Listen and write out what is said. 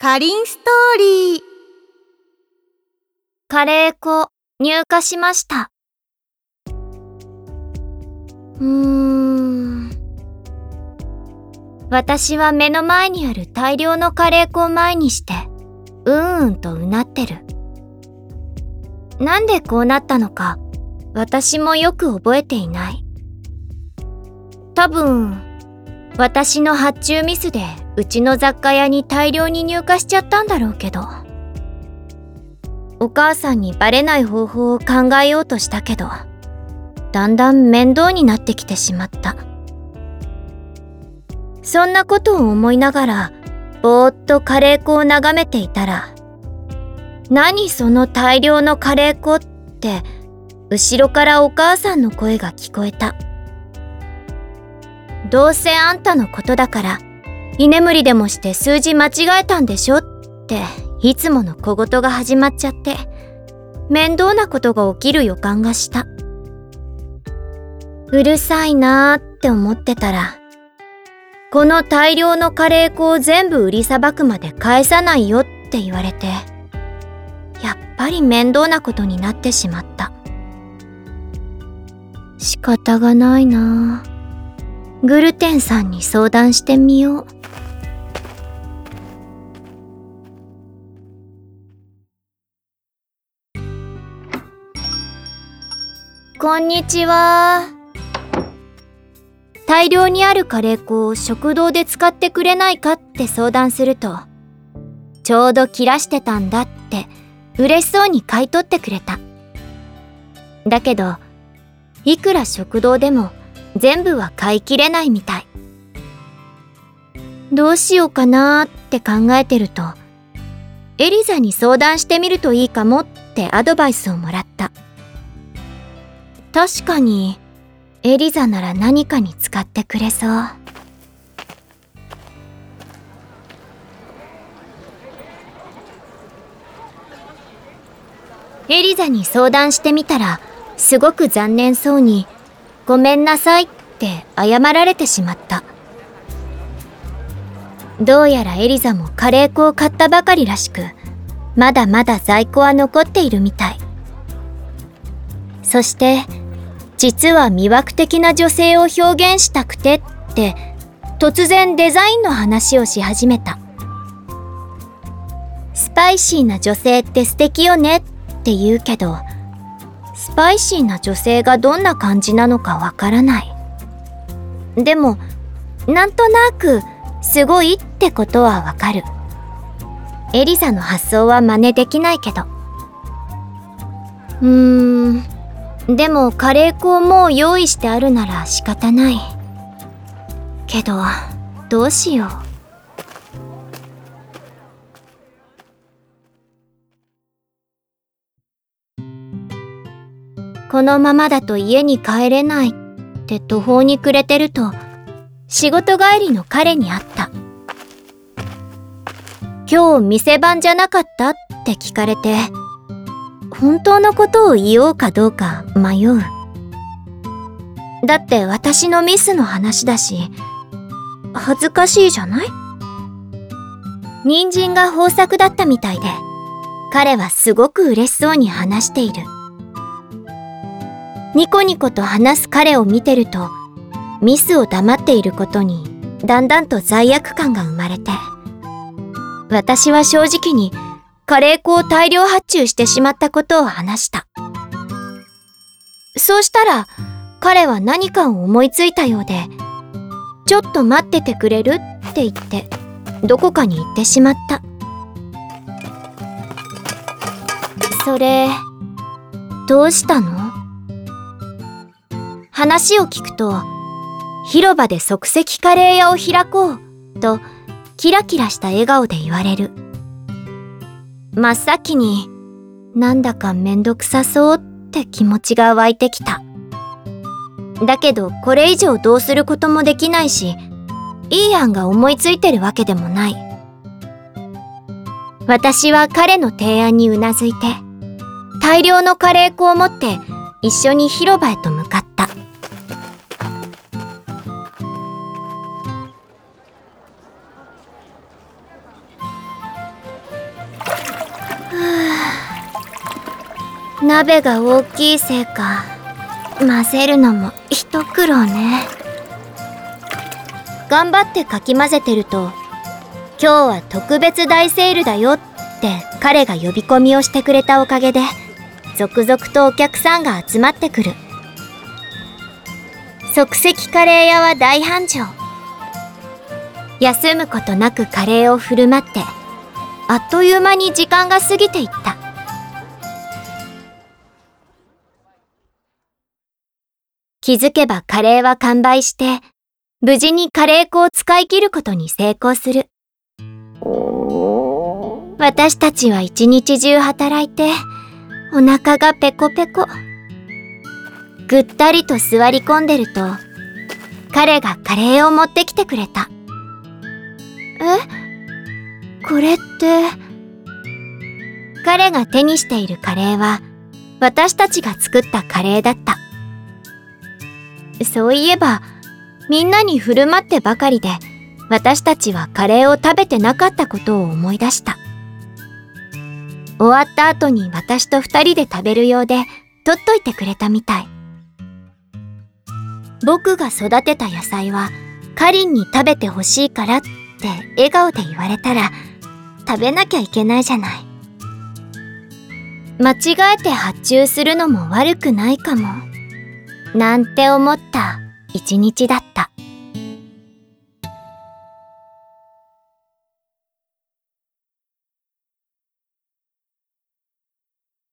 かりんストーリー。カレー粉入荷しました。うーん。私は目の前にある大量のカレー粉を前にして、うんうんとうなってる。なんでこうなったのか、私もよく覚えていない。多分、私の発注ミスでうちの雑貨屋に大量に入荷しちゃったんだろうけど。お母さんにバレない方法を考えようとしたけど、だんだん面倒になってきてしまった。そんなことを思いながら、ぼーっとカレー粉を眺めていたら、何その大量のカレー粉って、後ろからお母さんの声が聞こえた。どうせあんたのことだから、居眠りでもして数字間違えたんでしょって、いつもの小言が始まっちゃって、面倒なことが起きる予感がした。うるさいなーって思ってたら、この大量のカレー粉を全部売りさばくまで返さないよって言われて、やっぱり面倒なことになってしまった。仕方がないなグルテンさんに相談してみよう。こんにちは。大量にあるカレー粉を食堂で使ってくれないかって相談すると、ちょうど切らしてたんだって嬉しそうに買い取ってくれた。だけど、いくら食堂でも全部は買い切れないみたい。どうしようかなーって考えてると、エリザに相談してみるといいかもってアドバイスをもらった。確かに、エリザなら何かに使ってくれそう。エリザに相談してみたら、すごく残念そうに、ごめんなさいって謝られてしまった。どうやらエリザもカレー粉を買ったばかりらしく、まだまだ在庫は残っているみたい。そして、実は魅惑的な女性を表現したくてって、突然デザインの話をし始めた。スパイシーな女性って素敵よねって言うけど、スパイシーな女性がどんな感じなのかわからない。でも、なんとなく、すごいってことはわかる。エリザの発想は真似できないけど。うーん。でもカレー粉をもう用意してあるなら仕方ない。けど、どうしよう。このままだと家に帰れないって途方に暮れてると、仕事帰りの彼に会った。今日店番じゃなかったって聞かれて、本当のことを言おうかどうか迷う。だって私のミスの話だし、恥ずかしいじゃない？人参が豊作だったみたいで、彼はすごく嬉しそうに話している。ニコニコと話す彼を見てると、ミスを黙っていることにだんだんと罪悪感が生まれて、私は正直にカレー粉を大量発注してしまったことを話した。そうしたら、彼は何かを思いついたようで、ちょっと待っててくれるって言って、どこかに行ってしまった。それ、どうしたの？話を聞くと、広場で即席カレー屋を開こうと、キラキラした笑顔で言われる。真っ先に、なんだかめんどくさそうって気持ちが湧いてきた。だけどこれ以上どうすることもできないし、いい案が思いついてるわけでもない。私は彼の提案にうなずいて、大量のカレー粉を持って一緒に広場へと鍋が大きいせいか混ぜるのも一苦労ね。頑張ってかき混ぜてると今日は特別大セールだよって彼が呼び込みをしてくれたおかげで続々とお客さんが集まってくる。即席カレー屋は大繁盛。休むことなくカレーを振る舞ってあっという間に時間が過ぎていった。気づけばカレーは完売して無事にカレー粉を使い切ることに成功する。私たちは一日中働いてお腹がペコペコ。ぐったりと座り込んでると彼がカレーを持ってきてくれた。え？これって彼が手にしているカレーは私たちが作ったカレーだった。そういえばみんなに振る舞ってばかりで私たちはカレーを食べてなかったことを思い出した。終わった後に私と二人で食べるようで取っといてくれたみたい。僕が育てた野菜はカリンに食べてほしいからって笑顔で言われたら食べなきゃいけないじゃない。間違えて発注するのも悪くないかも。なんて思った一日だった。